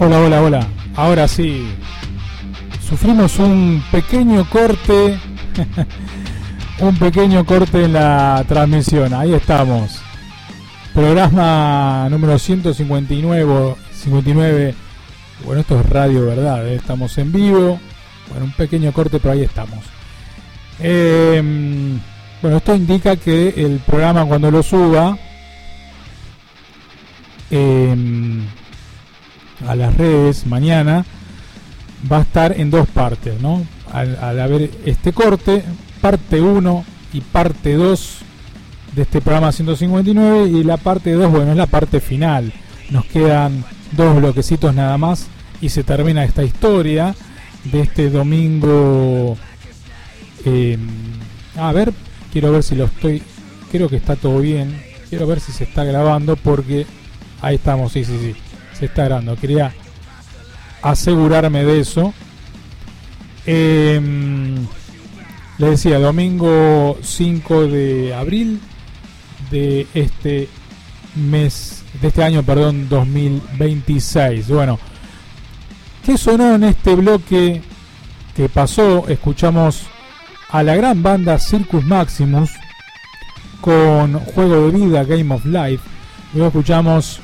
Hola, hola, hola. Ahora sí. Sufrimos un pequeño corte. un pequeño corte en la transmisión. Ahí estamos. Programa número 159. 59. Bueno, esto es radio, ¿verdad? ¿eh? Estamos en vivo. Bueno, un pequeño corte, pero ahí estamos. Em, bueno, esto indica que el programa cuando lo suba em, a las redes mañana va a estar en dos partes, ¿no? Al, haber este corte, parte 1 y parte 2 de este programa 159 y la parte 2, bueno, es la parte final. Nos quedan dos bloquecitos nada más y se termina esta historia de este domingo. Em, a ver, quiero ver si lo estoy. Creo que está todo bien. Quiero ver si se está grabando porque ahí estamos, sí, sí, sí se está grabando. Quería asegurarme de eso. Em, le decía, domingo 5 de abril de este mes, de este año, perdón, 2026. Bueno, ¿qué sonó en este bloque que pasó? Escuchamos a la gran banda Circus Maximus con Juego de Vida, Game of Life. Luego escuchamos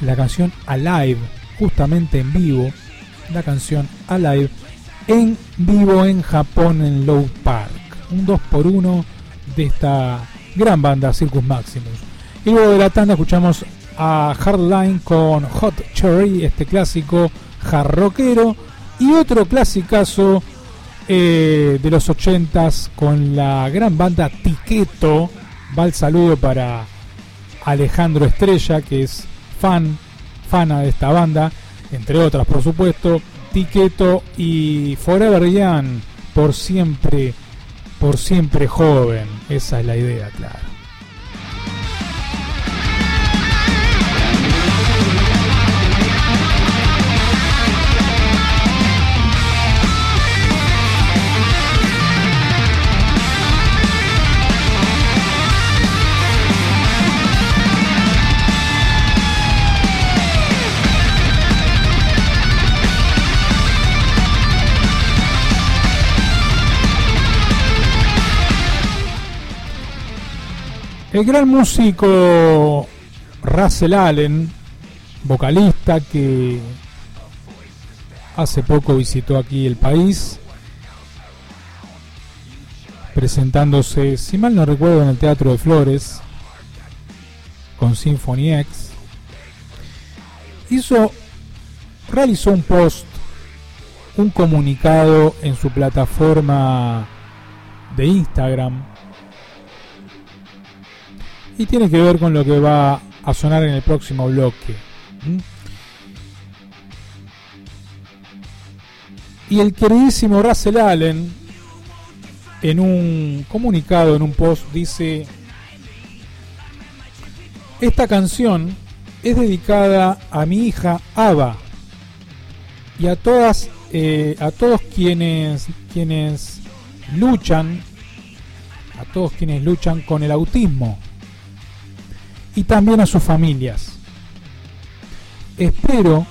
la canción Alive, justamente en vivo, la canción Alive, en vivo en Japón en Low Park. Un 2x1 de esta gran banda Circus Maximus. Y luego de la tanda escuchamos a Hardline con Hot Cherry, este clásico jarroquero, y otro clasicazo eh, de los 80s con la gran banda Tiqueto. Va el saludo para Alejandro Estrella, que es fan, fana de esta banda, entre otras por supuesto, Tiqueto y Forever Young, por siempre, por siempre joven, esa es la idea, claro. El gran músico Russell Allen, vocalista que hace poco visitó aquí el país, presentándose, si mal no recuerdo, en el Teatro de Flores, con Symphony X, hizo, realizó un post, un comunicado en su plataforma de Instagram, y tiene que ver con lo que va a sonar en el próximo bloque. Y el queridísimo Russell Allen, en un comunicado, en un post, dice, esta canción es dedicada a mi hija Ava y a todas, eh, a todos quienes, quienes luchan, a todos quienes luchan con el autismo y también a sus familias. Espero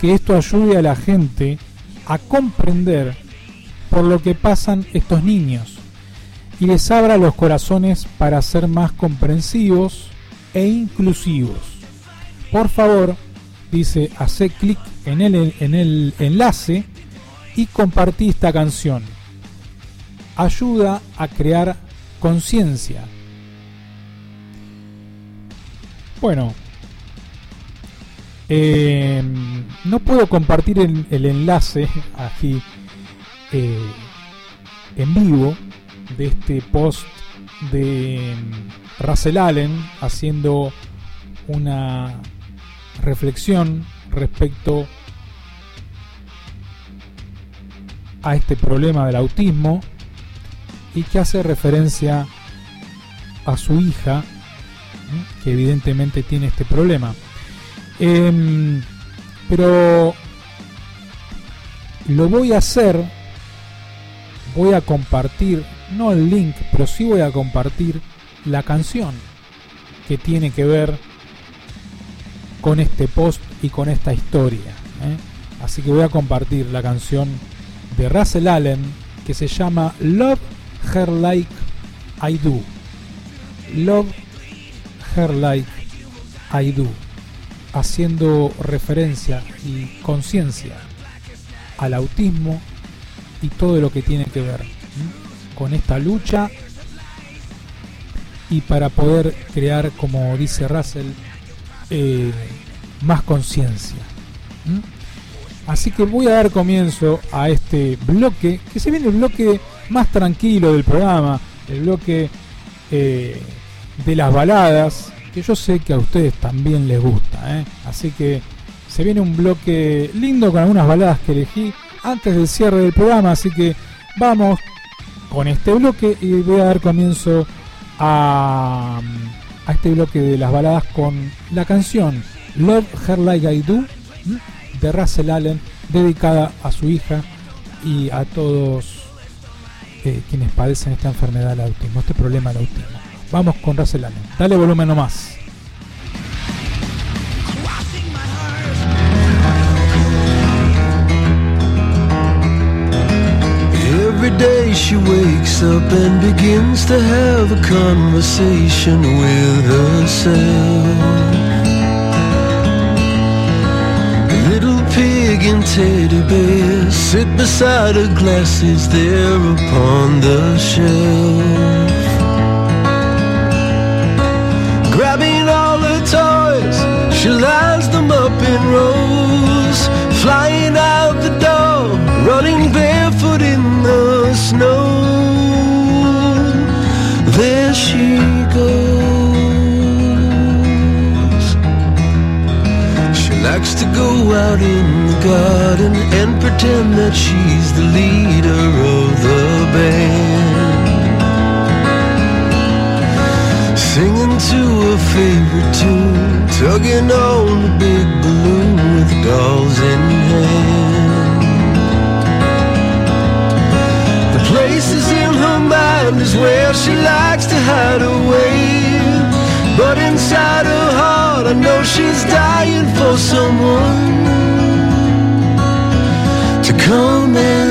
que esto ayude a la gente a comprender por lo que pasan estos niños y les abra los corazones para ser más comprensivos e inclusivos. Por favor, dice, hace clic en el, en el enlace y compartí esta canción. Ayuda a crear conciencia bueno, eh, no puedo compartir el, enlace aquí eh, en vivo de este post de Russell Allen haciendo una reflexión respecto a este problema del autismo y que hace referencia a su hija que evidentemente tiene este problema. Em, pero lo voy a hacer, voy a compartir, no el link, pero sí voy a compartir la canción que tiene que ver con este post y con esta historia. ¿eh? Así que voy a compartir la canción de Russell Allen que se llama Love Her Like I Do. Love Her Like I Do. Haciendo referencia y conciencia al autismo y todo lo que tiene que ver con esta lucha y para poder crear, como dice Russell, eh, más conciencia. Así que voy a dar comienzo a este bloque, que se viene el bloque más tranquilo del programa, el bloque eh, de las baladas, que yo sé que a ustedes también les gusta. ¿eh? Así que se viene un bloque lindo con algunas baladas que elegí antes del cierre del programa, así que vamos con este bloque y voy a dar comienzo a, a este bloque de las baladas con la canción Love Her Like I Do de Russell Allen, dedicada a su hija y a todos eh, quienes padecen esta enfermedad del autismo, este problema del autismo. Vamos con Russell Allen. Dale volumen nomás. Every day she wakes up and begins to have a conversation with herself. Little pig and teddy bear sit beside her glasses there upon the shelf. She lines them up in rows, flying out the door, running barefoot in the snow. There she goes. She likes to go out in the garden and pretend that she's the leader of the band. Singing to a favorite tune, tugging on the big balloon with dolls in hand. The places in her mind is where she likes to hide away. But inside her heart, I know she's dying for someone to come and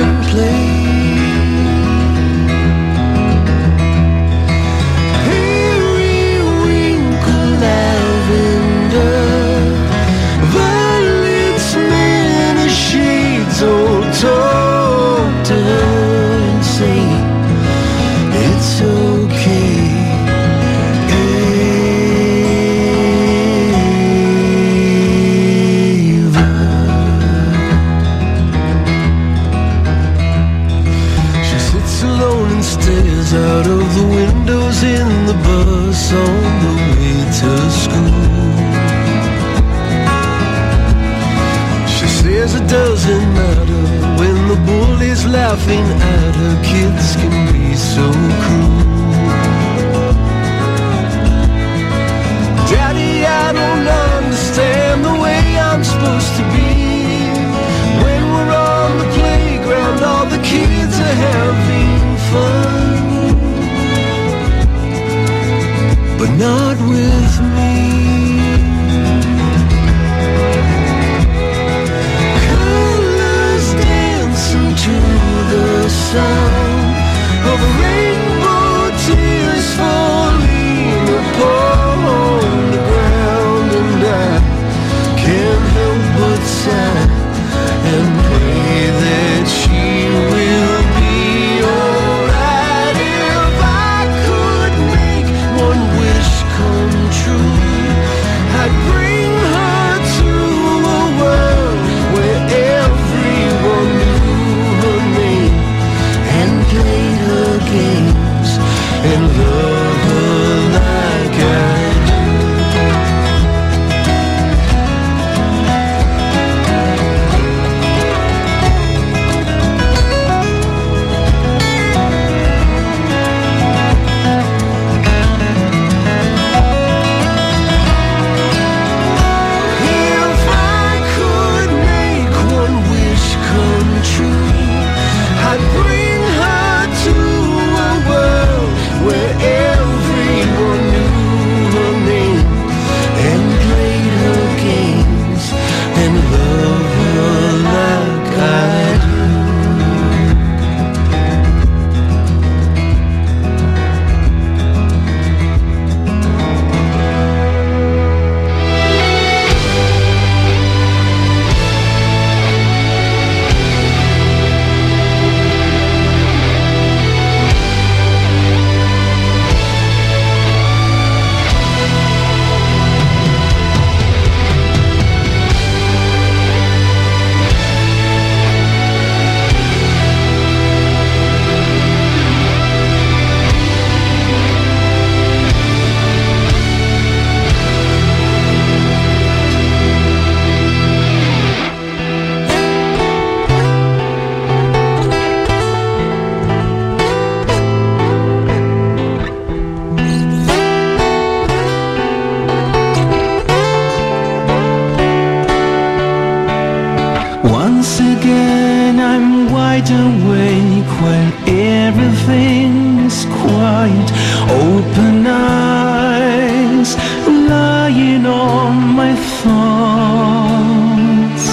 songs.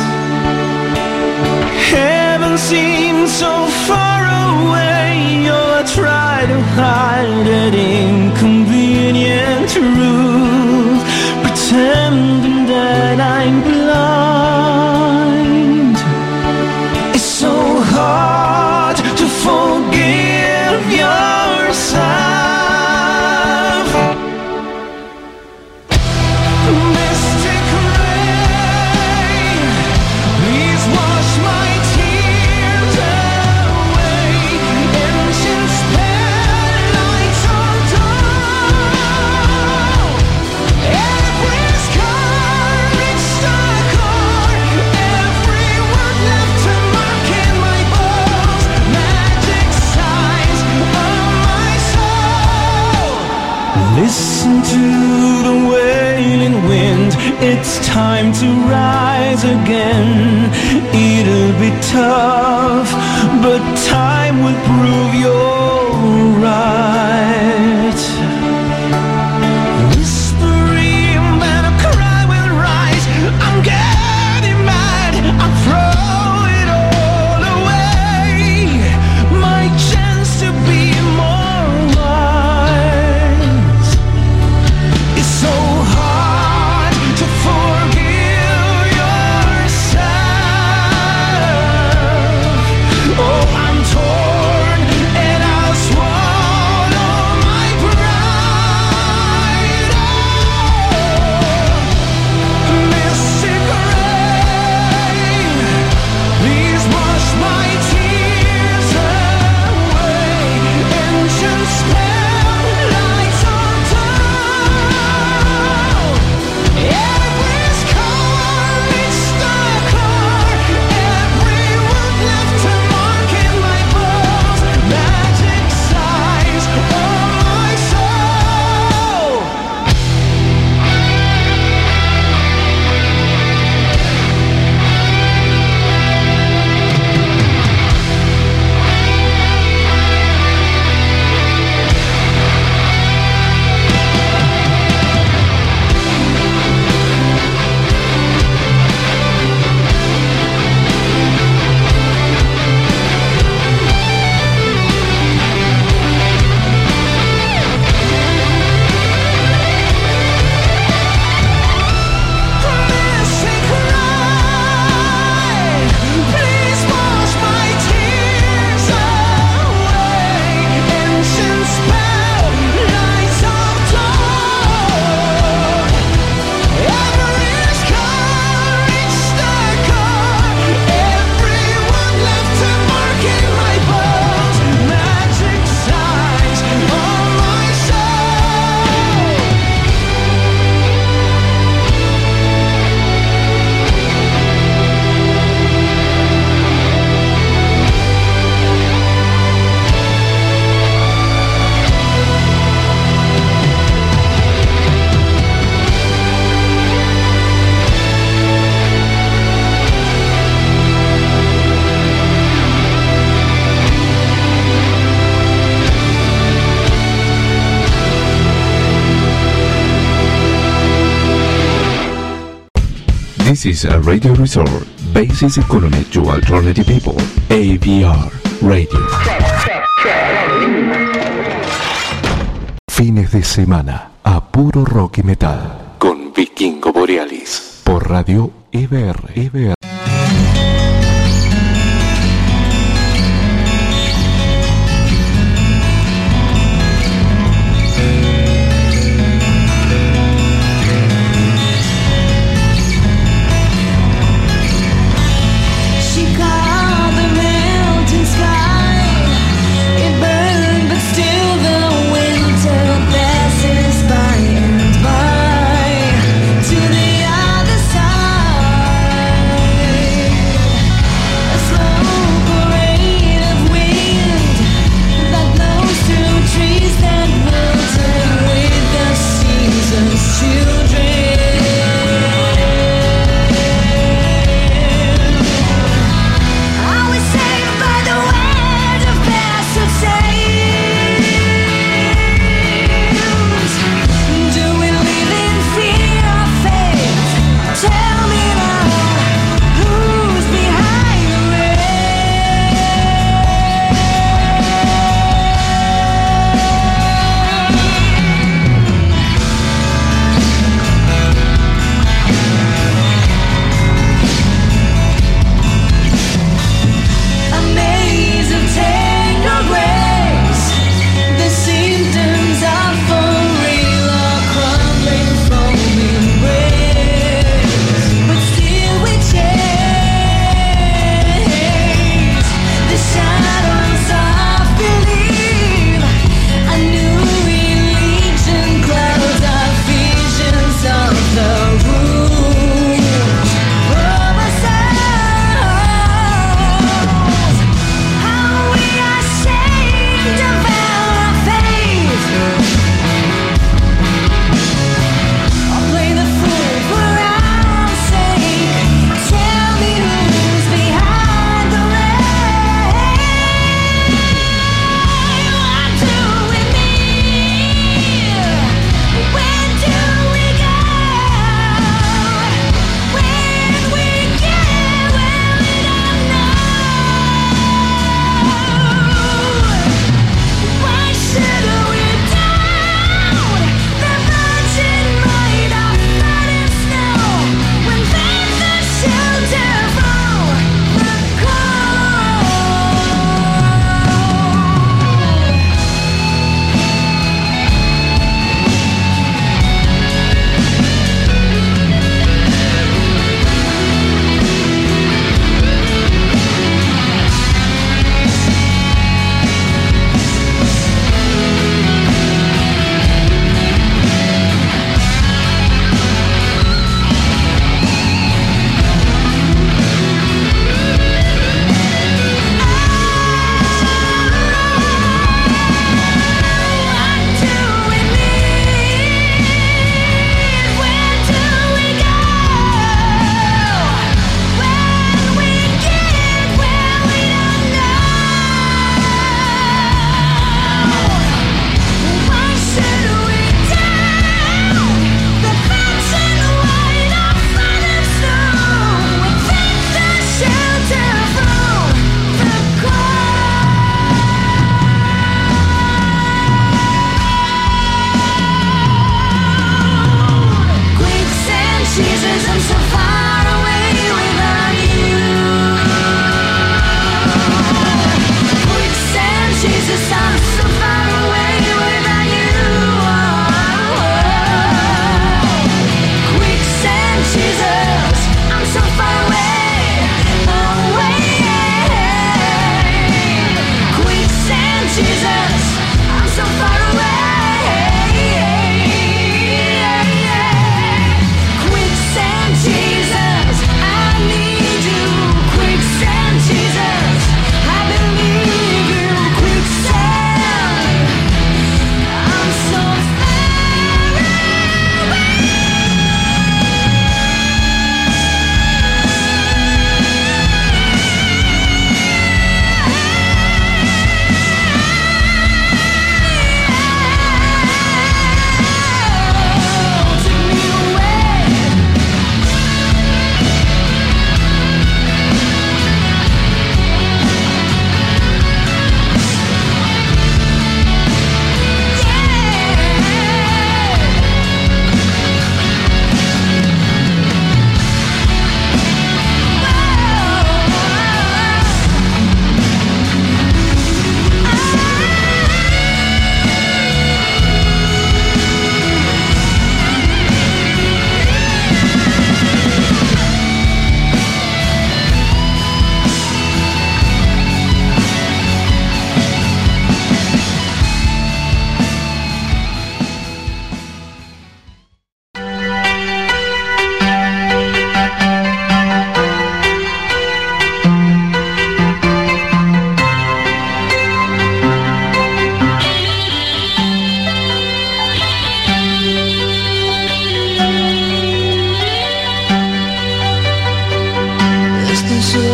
Heaven seems so far away, you're to hide it in. again, it'll be tough. This is a radio resort based in Colonia to Alternative People, ABR Radio. Fines de semana a puro rock y metal. Con Vikingo Borealis. Por radio EBR. EBR.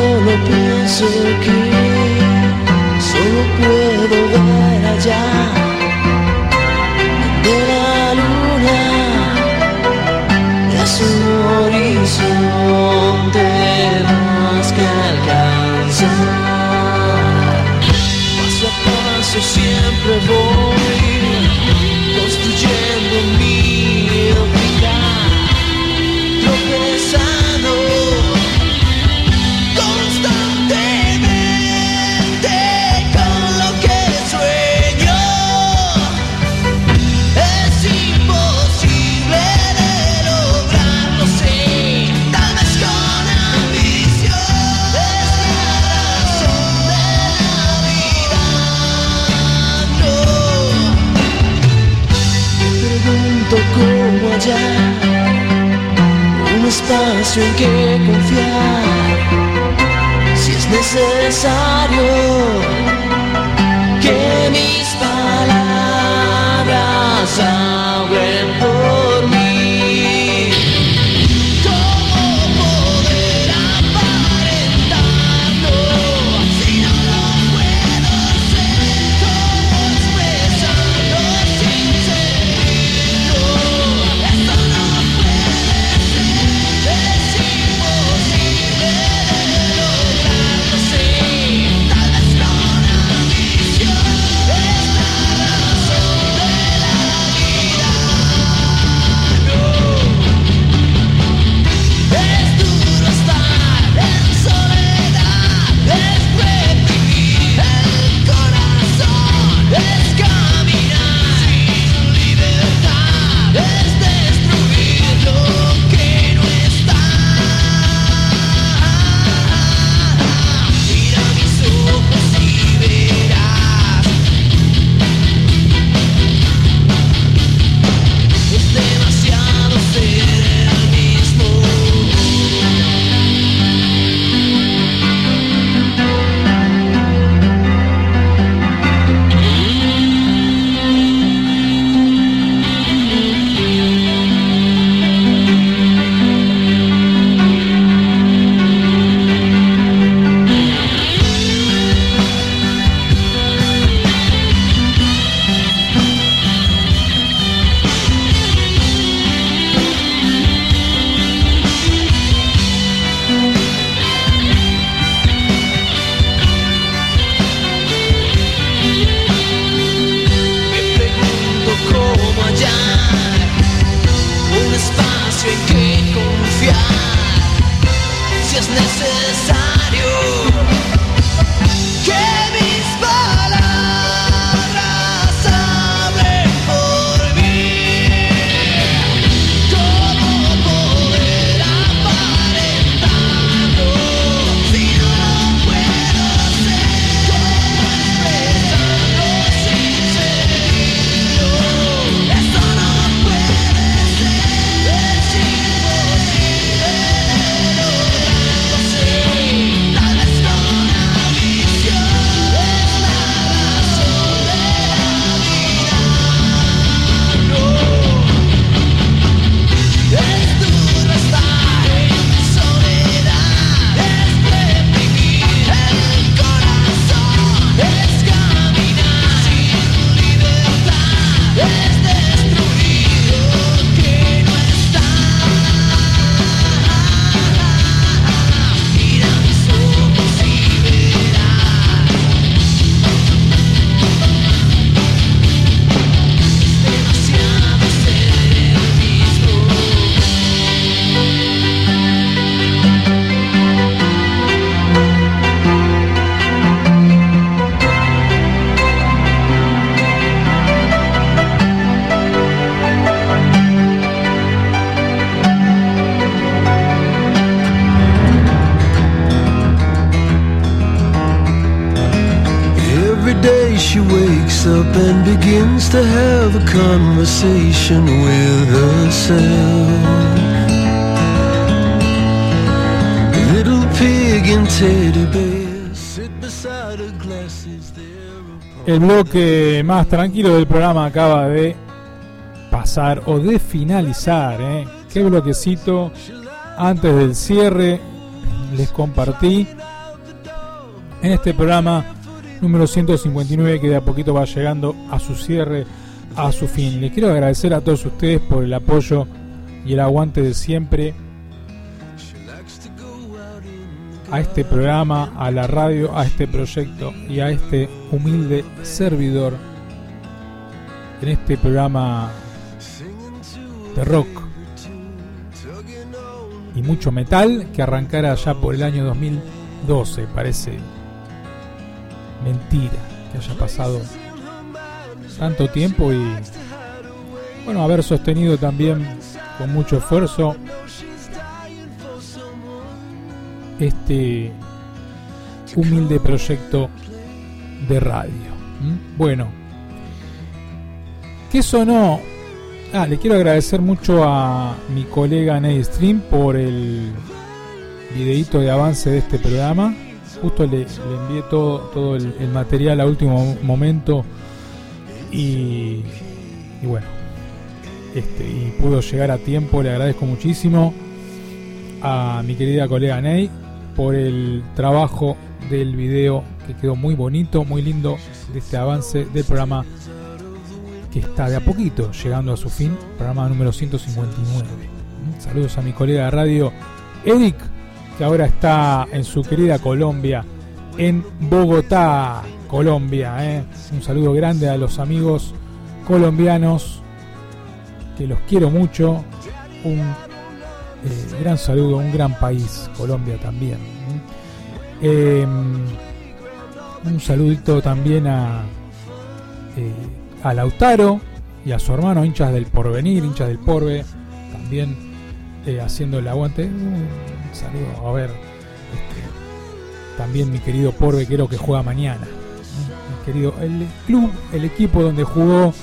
solo pienso que solo puedo ver allá. En que confiar. Si es necesario que mis palabras bloque más tranquilo del programa acaba de pasar o de finalizar. ¿eh? Qué bloquecito. Antes del cierre les compartí en este programa número 159 que de a poquito va llegando a su cierre, a su fin. Les quiero agradecer a todos ustedes por el apoyo y el aguante de siempre a este programa, a la radio, a este proyecto y a este humilde servidor en este programa de rock y mucho metal que arrancara ya por el año 2012. Parece mentira que haya pasado tanto tiempo y bueno, haber sostenido también con mucho esfuerzo este humilde proyecto de radio. Bueno, ¿qué sonó Ah, le quiero agradecer mucho a mi colega Ney Stream por el videíto de avance de este programa. Justo le, envié todo, todo el, el material a último momento y, y bueno, este, y pudo llegar a tiempo. Le agradezco muchísimo a mi querida colega Ney por el trabajo del video que quedó muy bonito, muy lindo de este avance del programa que está de a poquito llegando a su fin, programa número 159. Mm, Saludos a mi colega de radio Eric, que ahora está en su querida Colombia, en Bogotá, Colombia. ¿eh? Un saludo grande a los amigos colombianos, que los quiero mucho. Un eh, gran saludo, un gran país, Colombia también. Eh, un saludito también a, eh, a Lautaro y a su hermano, hinchas del porvenir, hinchas del porve, también haciendo el aguante. Un saludo, a ver, este, también mi querido porve, creo que juega mañana. Mi querido, el club, el equipo donde jugó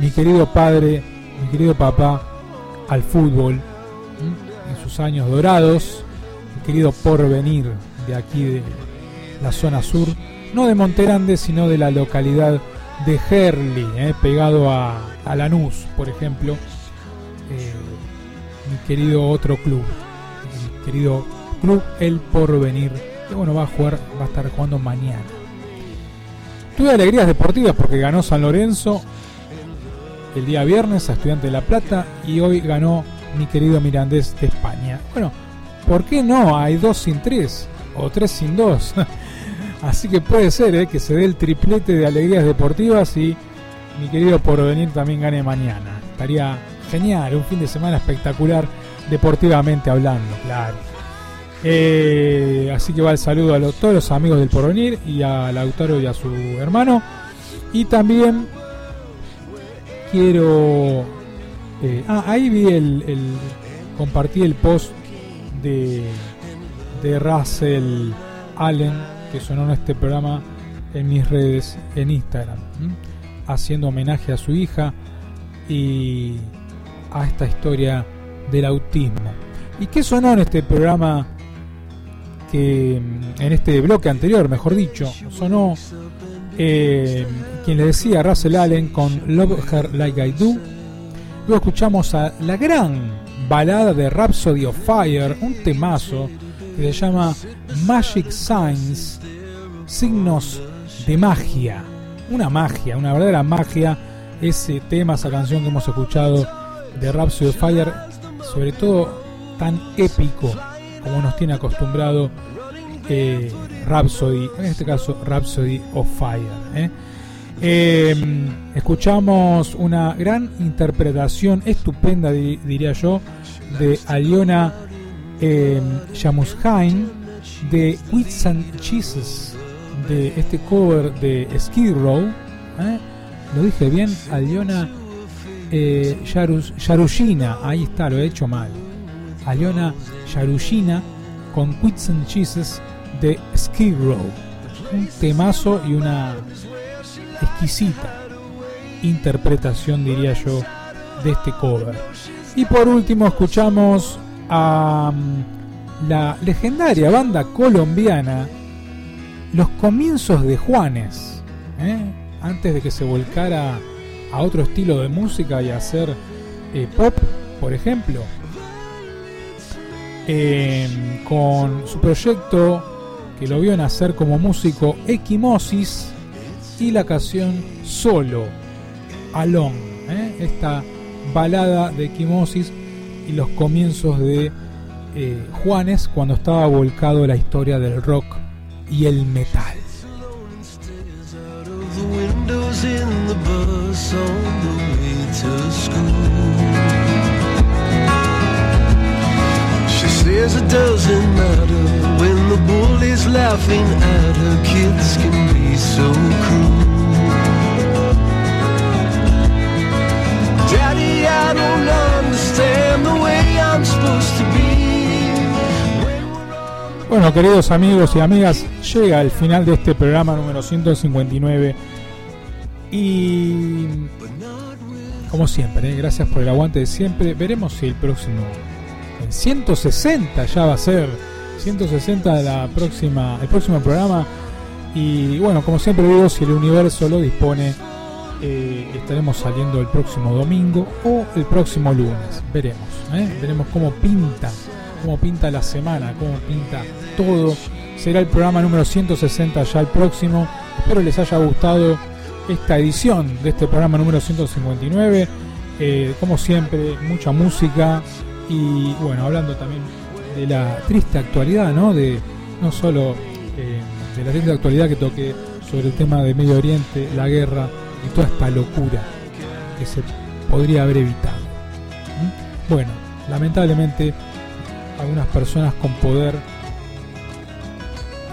mi querido padre, mi querido papá al fútbol años dorados, mi querido porvenir de aquí de la zona sur, no de Monterande, sino de la localidad de Herli, eh, pegado a, a Lanús, por ejemplo, eh, mi querido otro club, mi querido club El Porvenir, que bueno, va a jugar, va a estar jugando mañana. Tuve alegrías deportivas porque ganó San Lorenzo el día viernes a Estudiante de La Plata y hoy ganó mi querido Mirandés de España. Bueno, ¿por qué no? Hay dos sin tres o tres sin dos. Así que puede ser ¿eh? que se dé el triplete de alegrías deportivas y mi querido Porvenir también gane mañana. Estaría genial, un fin de semana espectacular deportivamente hablando, claro. Eh, así que va el saludo a todos los amigos del Porvenir y a Lautaro y a su hermano. Y también quiero... eh, ah, ahí vi el, Compartí el post de, de Russell Allen que sonó en este programa en mis redes en Instagram, haciendo homenaje a su hija y a esta historia del autismo. ¿Y qué sonó en este programa? Que en este bloque anterior, mejor dicho, sonó eh, quien le decía Russell Allen con Love Her Like I Do. Luego escuchamos a la gran balada de Rhapsody of Fire, un temazo que se llama Magic Signs, signos de magia. Una magia, una verdadera magia. Ese tema, esa canción que hemos escuchado de Rhapsody of Fire, sobre todo tan épico como nos tiene acostumbrado eh, Rhapsody, en este caso Rhapsody of Fire. ¿eh? Eh, escuchamos una gran interpretación, estupenda di- diría yo, de Aliona eh, de Wits and Cheeses, de este cover de Skid Row. ¿eh? Lo dije bien, Aliona eh, Yarus- Yarushina, ahí está, lo he hecho mal. Aliona Yarushina con Quits and Cheeses de Skid Row. Un temazo y una exquisita interpretación, diría yo, de este cover. Y por último escuchamos a mm, la legendaria banda colombiana Los Comienzos de Juanes, ¿eh? antes de que se volcara a otro estilo de música y a hacer eh, pop, por ejemplo. Eh, con su proyecto que lo vio nacer como músico Equimosis y la canción Solo, Alone, ¿eh? esta balada de Equimosis y los comienzos de eh, Juanes cuando estaba volcado la historia del rock y el metal. The bully's laughing at her. Kids can be so cruel. Daddy, I don't understand the way I'm supposed to be. Bueno, queridos amigos y amigas, llega el final de este programa número 159 y como siempre, ¿eh? gracias por el aguante de siempre. Veremos si el próximo, el 160 ya va a ser, 160 de la próxima, el próximo programa. Y bueno, como siempre digo, si el universo lo dispone, eh, estaremos saliendo el próximo domingo o el próximo lunes. Veremos, ¿eh? veremos cómo pinta, cómo pinta la semana, cómo pinta todo. Será el programa número 160 ya el próximo. Espero les haya gustado esta edición de este programa número 159. Eh, como siempre, mucha música y bueno, hablando también de la triste actualidad, ¿no? De no solo eh, de la triste actualidad que toque sobre el tema de Medio Oriente, la guerra y toda esta locura que se podría haber evitado. Bueno, lamentablemente algunas personas con poder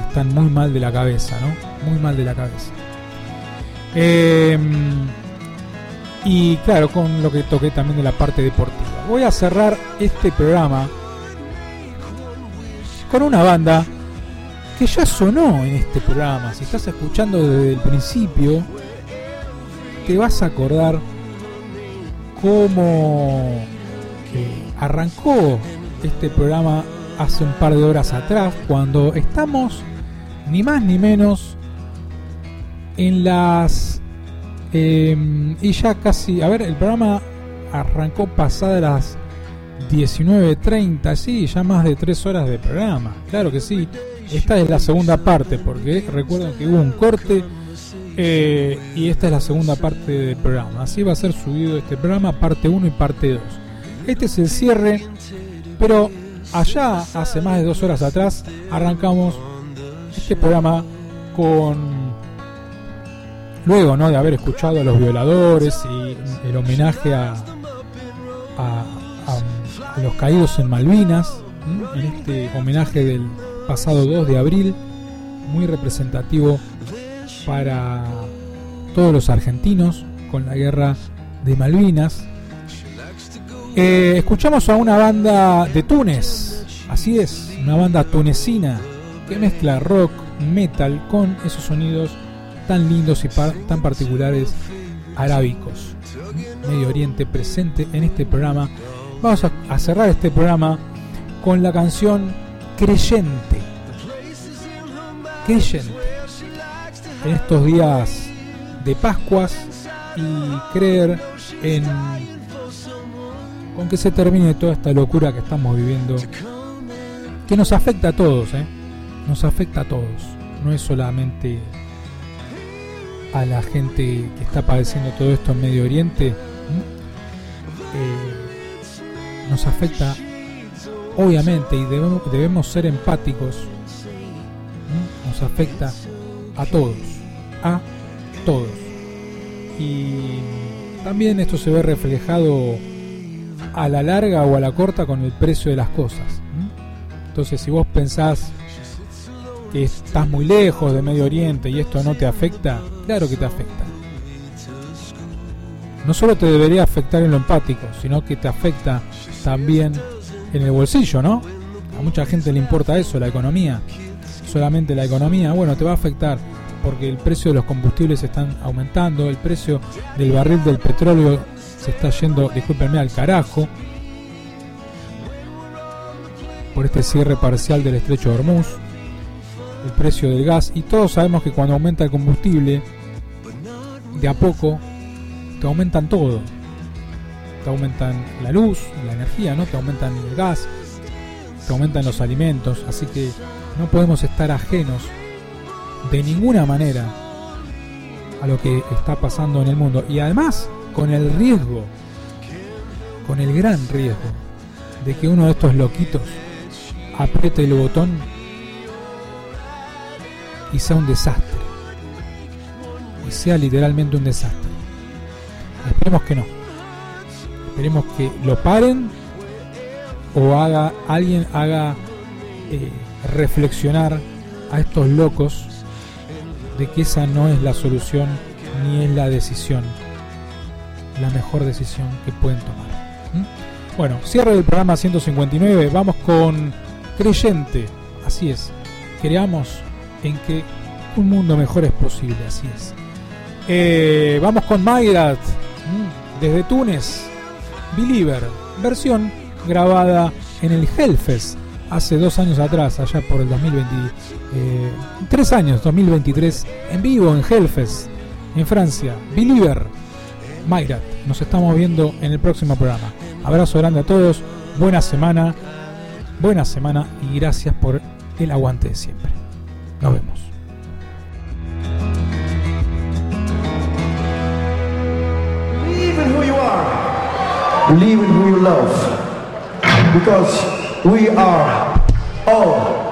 están muy mal de la cabeza, ¿no? Muy mal de la cabeza. Eh, y claro, con lo que toqué también de la parte deportiva. Voy a cerrar este programa con una banda que ya sonó en este programa. Si estás escuchando desde el principio, te vas a acordar cómo arrancó este programa hace un par de horas atrás, cuando estamos ni más ni menos en las eh, y ya casi a ver el programa arrancó pasadas las 19.30 sí ya más de 3 horas de programa. Claro que sí. Esta es la segunda parte porque recuerden que hubo un corte eh, y esta es la segunda parte del programa. Así va a ser subido este programa parte 1 y parte 2 este es el cierre pero allá hace más de dos horas atrás arrancamos este programa con luego ¿no? de haber escuchado a los violadores y el homenaje a, a, a- los caídos en Malvinas, en este homenaje del pasado 2 de abril, muy representativo para todos los argentinos con la guerra de Malvinas. Eh, escuchamos a una banda de Túnez, así es, una banda tunecina que mezcla rock, metal con esos sonidos tan lindos y tan particulares arábicos. Medio Oriente presente en este programa. Vamos a, cerrar este programa con la canción Creyente. Creyente. En estos días de Pascuas y creer en con que se termine toda esta locura que estamos viviendo que nos afecta a todos, ¿eh? nos afecta a todos, no es solamente a la gente que está padeciendo todo esto en Medio Oriente, nos afecta obviamente y debemos, debemos ser empáticos, nos afecta a todos, a todos. Y también esto se ve reflejado a la larga o a la corta con el precio de las cosas. Entonces, si vos pensás que estás muy lejos de Medio Oriente y esto no te afecta, claro que te afecta. No solo te debería afectar en lo empático, sino que te afecta también en el bolsillo, ¿no? A mucha gente le importa eso, la economía. Solamente la economía, bueno, te va a afectar porque el precio de los combustibles están aumentando, el precio del barril del petróleo se está yendo, discúlpenme, al carajo por este cierre parcial del estrecho de Hormuz, el precio del gas y todos sabemos que cuando aumenta el combustible, de a poco te aumentan todo. Te aumentan la luz, la energía, ¿no? Te aumentan el gas, te aumentan los alimentos, así que no podemos estar ajenos de ninguna manera a lo que está pasando en el mundo y además con el riesgo, con el gran riesgo de que uno de estos loquitos apriete el botón y sea un desastre. Y sea literalmente un desastre. Esperemos que no. Esperemos que lo paren o haga alguien haga eh, reflexionar a estos locos de que esa no es la solución ni es la decisión, la mejor decisión que pueden tomar. ¿Mm? Bueno, cierre del programa 159, vamos con Creyente, así es, creamos en que un mundo mejor es posible, así es. Eh, vamos con Mayrat, ¿Mm? desde Túnez, Believer, versión grabada en el Hellfest hace dos años atrás, allá por el 2020, eh, tres años, 2023, en vivo en Hellfest, en Francia. Believer, Mayrat, nos estamos viendo en el próximo programa. Abrazo grande a todos, buena semana, buena semana y gracias por el aguante de siempre. Nos vemos. Believe in who you love. Because we are all!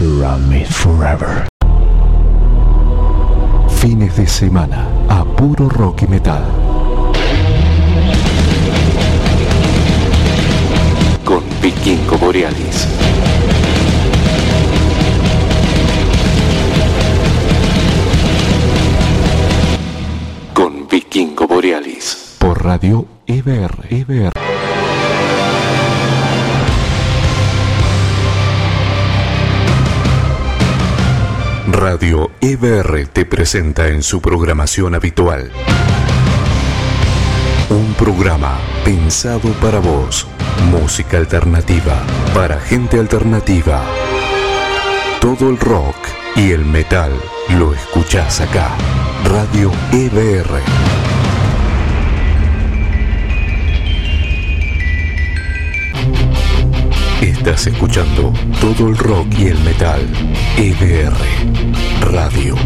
Surround me forever. Fines de semana a puro rock y metal. Con Vikingo Borealis. Con Vikingo Borealis. Por Radio EBR. EBR. Radio EBR te presenta en su programación habitual un programa pensado para vos, música alternativa, para gente alternativa. Todo el rock y el metal lo escuchás acá. Radio EBR. Estás escuchando todo el rock y el metal. EBR Radio.